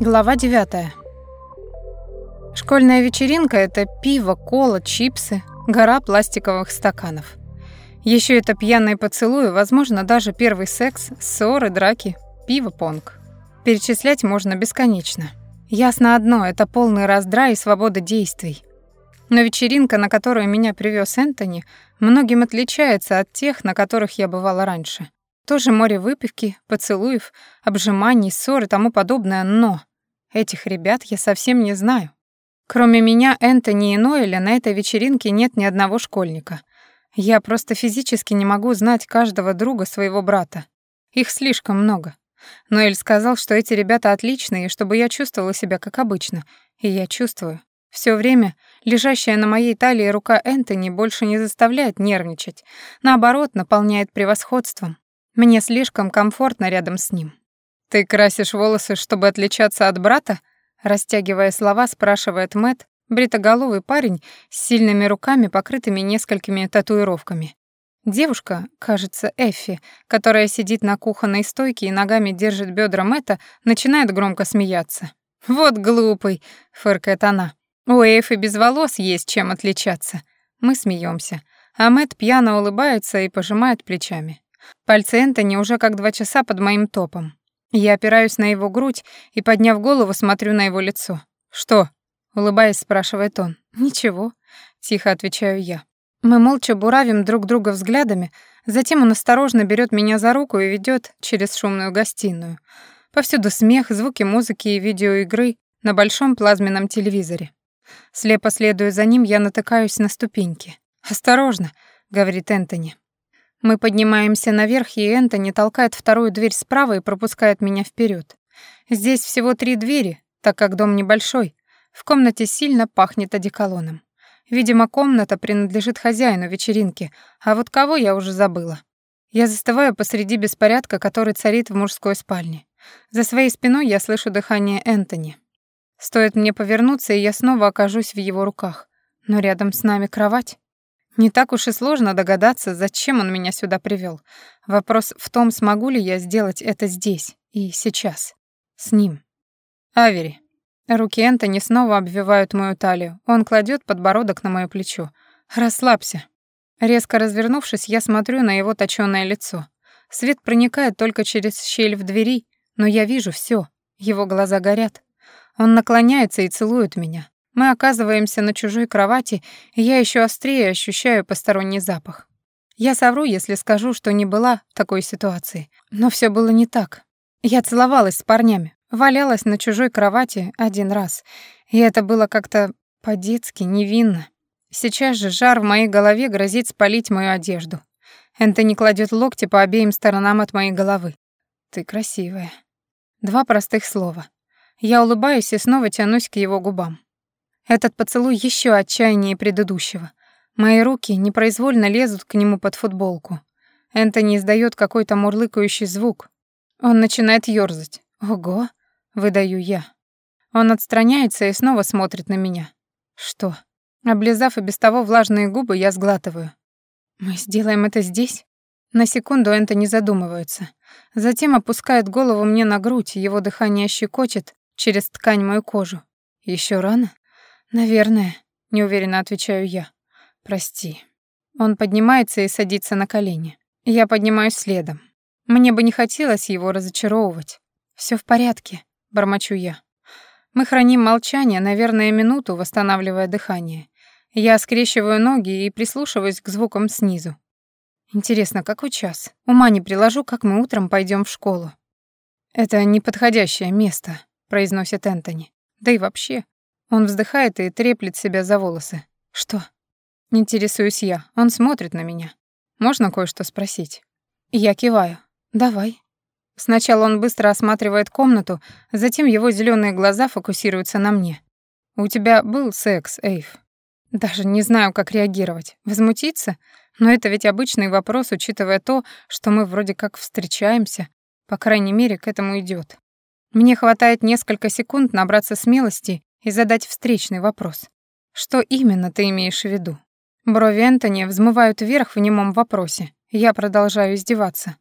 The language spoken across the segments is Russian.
Глава 9. Школьная вечеринка — это пиво, кола, чипсы, гора пластиковых стаканов. Еще это пьяные поцелуи, возможно, даже первый секс, ссоры, драки, пиво, понг. Перечислять можно бесконечно. Ясно одно — это полный раздрай и свобода действий. Но вечеринка, на которую меня привез Энтони, многим отличается от тех, на которых я бывала раньше. Тоже море выпивки, поцелуев, обжиманий, ссор и тому подобное, но Этих ребят я совсем не знаю. Кроме меня, Энтони и Ноэля на этой вечеринке нет ни одного школьника. Я просто физически не могу знать каждого друга своего брата. Их слишком много. Ноэль сказал, что эти ребята отличные, чтобы я чувствовала себя как обычно. И я чувствую. Все время лежащая на моей талии рука Энтони больше не заставляет нервничать. Наоборот, наполняет превосходством. Мне слишком комфортно рядом с ним. «Ты красишь волосы, чтобы отличаться от брата?» Растягивая слова, спрашивает Мэт, бритоголовый парень с сильными руками, покрытыми несколькими татуировками. Девушка, кажется, Эффи, которая сидит на кухонной стойке и ногами держит бедра Мэта, начинает громко смеяться. «Вот глупый», — фыркает она. «У Эффи без волос есть чем отличаться». Мы смеемся, а Мэт пьяно улыбается и пожимает плечами. Пальцы Энтони уже как два часа под моим топом. Я опираюсь на его грудь и, подняв голову, смотрю на его лицо. «Что?» — улыбаясь, спрашивает он. «Ничего», — тихо отвечаю я. Мы молча буравим друг друга взглядами, затем он осторожно берет меня за руку и ведет через шумную гостиную. Повсюду смех, звуки музыки и видеоигры на большом плазменном телевизоре. Слепо следуя за ним, я натыкаюсь на ступеньки. «Осторожно», — говорит Энтони. Мы поднимаемся наверх, и Энтони толкает вторую дверь справа и пропускает меня вперед. Здесь всего три двери, так как дом небольшой. В комнате сильно пахнет одеколоном. Видимо, комната принадлежит хозяину вечеринки, а вот кого я уже забыла. Я застываю посреди беспорядка, который царит в мужской спальне. За своей спиной я слышу дыхание Энтони. Стоит мне повернуться, и я снова окажусь в его руках. Но рядом с нами кровать. Не так уж и сложно догадаться, зачем он меня сюда привел. Вопрос в том, смогу ли я сделать это здесь и сейчас. С ним. Авери. Руки Энтони снова обвивают мою талию. Он кладет подбородок на моё плечо. «Расслабься». Резко развернувшись, я смотрю на его точёное лицо. Свет проникает только через щель в двери, но я вижу всё. Его глаза горят. Он наклоняется и целует меня. Мы оказываемся на чужой кровати, и я еще острее ощущаю посторонний запах. Я совру, если скажу, что не была в такой ситуации. Но все было не так. Я целовалась с парнями, валялась на чужой кровати один раз. И это было как-то по-детски невинно. Сейчас же жар в моей голове грозит спалить мою одежду. Энтони кладет локти по обеим сторонам от моей головы. «Ты красивая». Два простых слова. Я улыбаюсь и снова тянусь к его губам. Этот поцелуй еще отчаяннее предыдущего. Мои руки непроизвольно лезут к нему под футболку. Энтони издает какой-то мурлыкающий звук. Он начинает ёрзать. «Ого!» — выдаю я. Он отстраняется и снова смотрит на меня. «Что?» Облизав и без того влажные губы, я сглатываю. «Мы сделаем это здесь?» На секунду Энтони задумывается. Затем опускает голову мне на грудь, его дыхание щекочет через ткань мою кожу. Еще рано?» «Наверное», — неуверенно отвечаю я. «Прости». Он поднимается и садится на колени. Я поднимаюсь следом. Мне бы не хотелось его разочаровывать. Все в порядке», — бормочу я. Мы храним молчание, наверное, минуту, восстанавливая дыхание. Я скрещиваю ноги и прислушиваюсь к звукам снизу. Интересно, какой час? Ума не приложу, как мы утром пойдем в школу. Это неподходящее место, произносит Энтони. Да и вообще, он вздыхает и треплет себя за волосы. Что? Интересуюсь я. Он смотрит на меня. Можно кое-что спросить? Я киваю. Давай. Сначала он быстро осматривает комнату, затем его зеленые глаза фокусируются на мне. У тебя был секс, Эйв? Даже не знаю, как реагировать. Возмутиться? Но это ведь обычный вопрос, учитывая то, что мы вроде как встречаемся. По крайней мере, к этому идет. Мне хватает несколько секунд набраться смелости и задать встречный вопрос. Что именно ты имеешь в виду? Брови Энтони взмывают вверх в немом вопросе. Я продолжаю издеваться.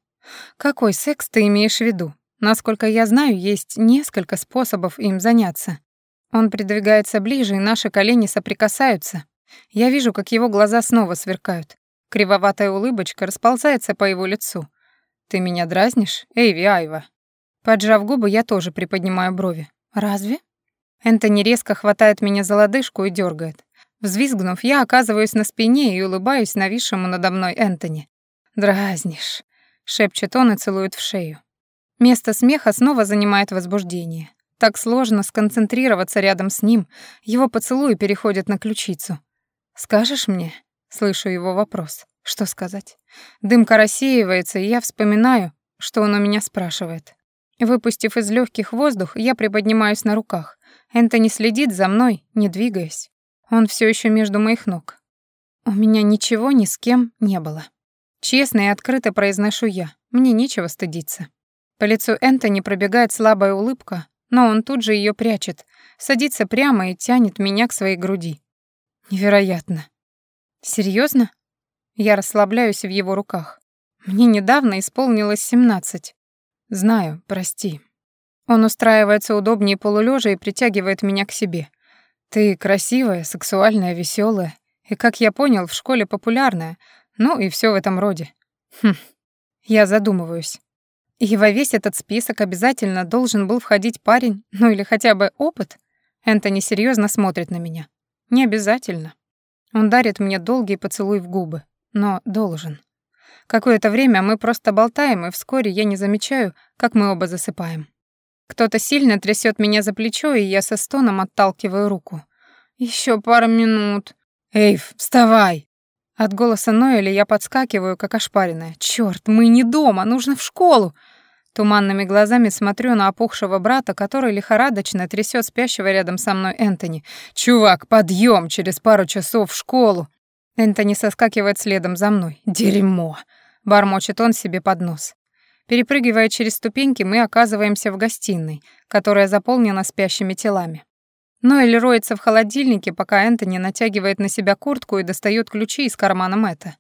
«Какой секс ты имеешь в виду? Насколько я знаю, есть несколько способов им заняться». Он придвигается ближе, и наши колени соприкасаются. Я вижу, как его глаза снова сверкают. Кривоватая улыбочка расползается по его лицу. «Ты меня дразнишь, Эйви Айва?» Поджав губы, я тоже приподнимаю брови. «Разве?» Энтони резко хватает меня за лодыжку и дергает. Взвизгнув, я оказываюсь на спине и улыбаюсь нависшему надо мной Энтони. «Дразнишь», — шепчет он и целует в шею. Место смеха снова занимает возбуждение. Так сложно сконцентрироваться рядом с ним, его поцелуи переходят на ключицу. «Скажешь мне?» — слышу его вопрос. Что сказать? Дымка рассеивается, и я вспоминаю, что он у меня спрашивает. Выпустив из легких воздух, я приподнимаюсь на руках. Энтони следит за мной, не двигаясь. Он все еще между моих ног. У меня ничего ни с кем не было. Честно и открыто произношу я. Мне нечего стыдиться. По лицу Энтони пробегает слабая улыбка, но он тут же ее прячет, садится прямо и тянет меня к своей груди. Невероятно. Серьезно? Я расслабляюсь в его руках. Мне недавно исполнилось семнадцать. Знаю, прости. Он устраивается удобнее полулежа и притягивает меня к себе. Ты красивая, сексуальная, веселая, и, как я понял, в школе популярная, ну и все в этом роде. Хм. Я задумываюсь. И во весь этот список обязательно должен был входить парень, ну или хотя бы опыт. Энтони серьезно смотрит на меня. Не обязательно. Он дарит мне долгий поцелуй в губы, но должен. Какое-то время мы просто болтаем, и вскоре я не замечаю, как мы оба засыпаем. Кто-то сильно трясет меня за плечо, и я со стоном отталкиваю руку. Еще пару минут. Эйв, вставай! От голоса Ноэля я подскакиваю, как ошпаренная. Черт, мы не дома, нужно в школу. Туманными глазами смотрю на опухшего брата, который лихорадочно трясет спящего рядом со мной Энтони. «Чувак, подъем через пару часов в школу!» Энтони соскакивает следом за мной. «Дерьмо!» — бормочет он себе под нос. Перепрыгивая через ступеньки, мы оказываемся в гостиной, которая заполнена спящими телами. Ноэль роется в холодильнике, пока Энтони натягивает на себя куртку и достает ключи из кармана Мэтта.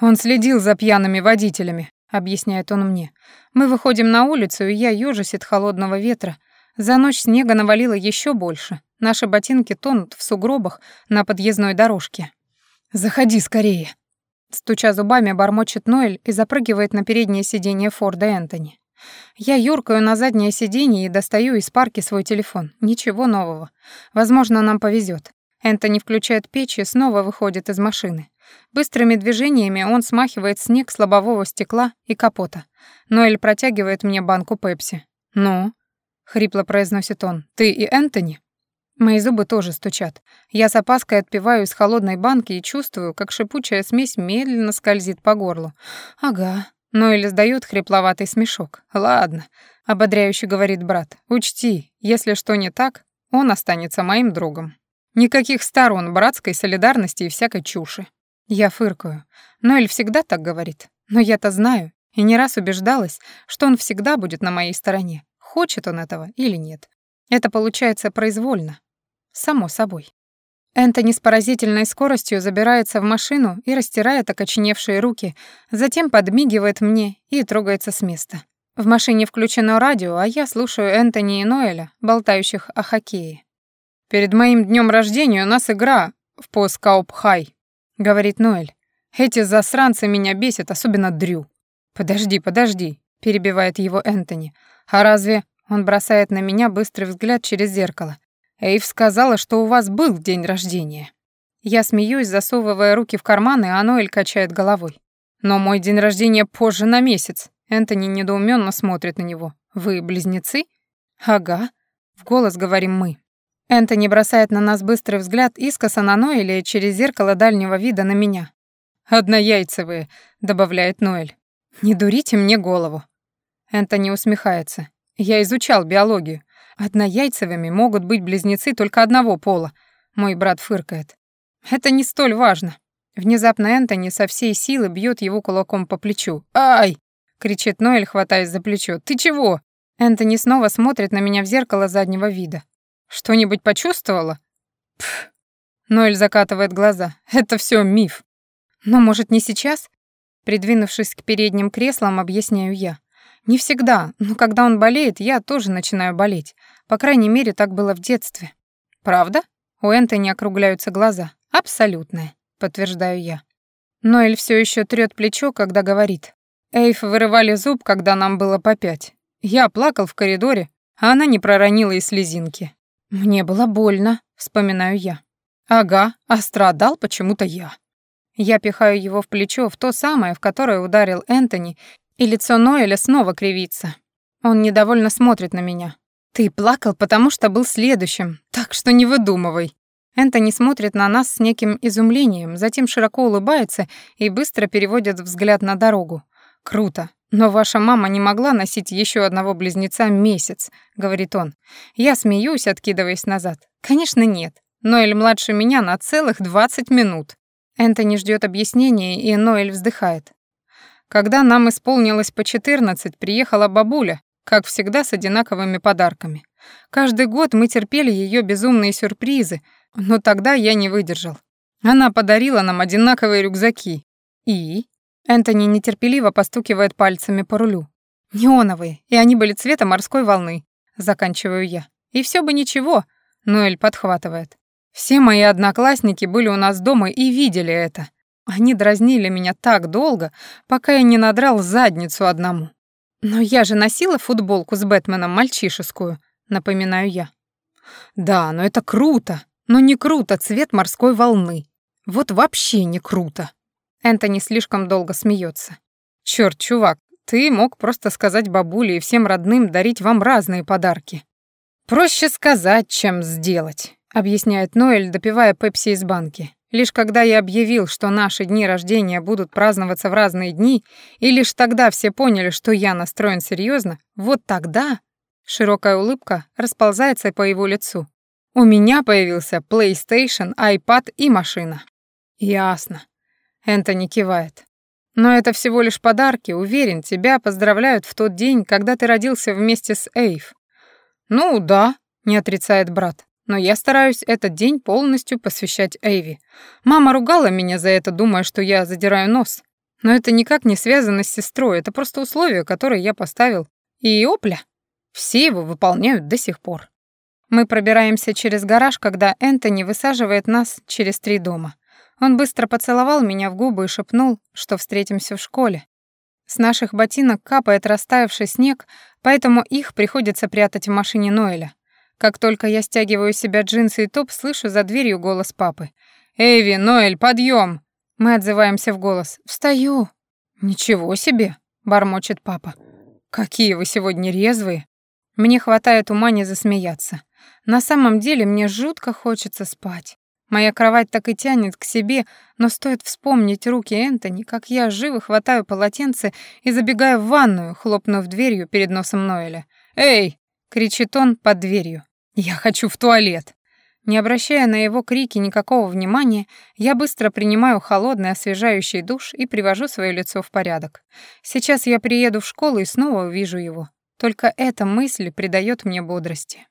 «Он следил за пьяными водителями», — объясняет он мне. «Мы выходим на улицу, и я ёжусь от холодного ветра. За ночь снега навалило еще больше. Наши ботинки тонут в сугробах на подъездной дорожке. Заходи скорее», Стуча зубами, бормочет Ноэль и запрыгивает на переднее сиденье Форда Энтони. Я юркаю на заднее сиденье и достаю из парки свой телефон. Ничего нового. Возможно, нам повезет. Энтони включает печь и снова выходит из машины. Быстрыми движениями он смахивает снег с лобового стекла и капота. Ноэль протягивает мне банку пепси. «Ну?» — хрипло произносит он. «Ты и Энтони?» Мои зубы тоже стучат. Я с опаской отпиваю из холодной банки и чувствую, как шипучая смесь медленно скользит по горлу. Ага. Но или сдаёт хрипловатый смешок. Ладно, ободряюще говорит брат. Учти, если что не так, он останется моим другом. Никаких сторон братской солидарности и всякой чуши. Я фыркаю. Ноэль всегда так говорит. Но я-то знаю и не раз убеждалась, что он всегда будет на моей стороне. Хочет он этого или нет. Это получается произвольно, Само собой. Энтони с поразительной скоростью забирается в машину и растирает окоченевшие руки, затем подмигивает мне и трогается с места. В машине включено радио, а я слушаю Энтони и Ноэля, болтающих о хоккее. «Перед моим днем рождения у нас игра в Поскауп-Хай», — говорит Ноэль. «Эти засранцы меня бесят, особенно Дрю». «Подожди, подожди», — перебивает его Энтони. «А разве...» — он бросает на меня быстрый взгляд через зеркало. Эйв сказала, что у вас был день рождения. Я смеюсь, засовывая руки в карманы, а Ноэль качает головой. Но мой день рождения позже на месяц. Энтони недоуменно смотрит на него. Вы близнецы? Ага. В голос говорим мы. Энтони бросает на нас быстрый взгляд искоса на Ноэля через зеркало дальнего вида на меня. «Однояйцевые», — добавляет Ноэль. «Не дурите мне голову». Энтони усмехается. «Я изучал биологию. Однояйцевыми могут быть близнецы только одного пола. Мой брат фыркает. Это не столь важно. Внезапно Энтони со всей силы бьет его кулаком по плечу. «Ай!» — кричит Ноэль, хватаясь за плечо. «Ты чего?» Энтони снова смотрит на меня в зеркало заднего вида. «Что-нибудь почувствовала?» Пф. Ноэль закатывает глаза. Это все миф. Но, может, не сейчас? Придвинувшись к передним креслам, объясняю я. Не всегда, но когда он болеет, я тоже начинаю болеть. По крайней мере, так было в детстве. Правда? У Энтони округляются глаза. Абсолютное, подтверждаю я. Ноэль все еще трет плечо, когда говорит. Эйф вырывали зуб, когда нам было по пять. Я плакал в коридоре, а она не проронила и слезинки. Мне было больно, вспоминаю я. Ага, а страдал почему-то я. Я пихаю его в плечо, в то самое, в которое ударил Энтони, и лицо Ноэля снова кривится. Он недовольно смотрит на меня. «Ты плакал, потому что был следующим, так что не выдумывай». Энтони смотрит на нас с неким изумлением, затем широко улыбается и быстро переводит взгляд на дорогу. «Круто. Но ваша мама не могла носить еще одного близнеца месяц», — говорит он. Я смеюсь, откидываясь назад. «Конечно, нет. Ноэль младше меня на целых 20 минут». Энтони ждет объяснения, и Ноэль вздыхает. Когда нам исполнилось по 14, приехала бабуля, как всегда с одинаковыми подарками. Каждый год мы терпели ее безумные сюрпризы, но тогда я не выдержал. Она подарила нам одинаковые рюкзаки. И Энтони нетерпеливо постукивает пальцами по рулю. Неоновые, и они были цвета морской волны, заканчиваю я. И все бы ничего, Ноэль подхватывает. Все мои одноклассники были у нас дома и видели это. Они дразнили меня так долго, пока я не надрал задницу одному. Но я же носила футболку с Бэтменом мальчишескую, напоминаю я. Да, но это круто. Но не круто цвет морской волны. Вот вообще не круто. Энтони слишком долго смеется. Черт, чувак, ты мог просто сказать бабуле и всем родным дарить вам разные подарки. Проще сказать, чем сделать объясняет Ноэль, допивая пепси из банки. Лишь когда я объявил, что наши дни рождения будут праздноваться в разные дни, и лишь тогда все поняли, что я настроен серьезно, вот тогда широкая улыбка расползается по его лицу. У меня появился PlayStation, iPad и машина. Ясно. Энтони кивает. Но это всего лишь подарки, уверен, тебя поздравляют в тот день, когда ты родился вместе с Эйв. Ну да, не отрицает брат но я стараюсь этот день полностью посвящать Эйви. Мама ругала меня за это, думая, что я задираю нос. Но это никак не связано с сестрой, это просто условие, которое я поставил. И опля, все его выполняют до сих пор. Мы пробираемся через гараж, когда Энтони высаживает нас через три дома. Он быстро поцеловал меня в губы и шепнул, что встретимся в школе. С наших ботинок капает растаявший снег, поэтому их приходится прятать в машине Ноэля. Как только я стягиваю себя джинсы и топ, слышу за дверью голос папы. «Эйви, Ноэль, подъем!» Мы отзываемся в голос. «Встаю!» «Ничего себе!» — бормочет папа. «Какие вы сегодня резвые!» Мне хватает ума не засмеяться. На самом деле мне жутко хочется спать. Моя кровать так и тянет к себе, но стоит вспомнить руки Энтони, как я живо хватаю полотенце и забегаю в ванную, хлопнув дверью перед носом Ноэля. «Эй!» — кричит он под дверью. «Я хочу в туалет!» Не обращая на его крики никакого внимания, я быстро принимаю холодный освежающий душ и привожу свое лицо в порядок. Сейчас я приеду в школу и снова увижу его. Только эта мысль придает мне бодрости.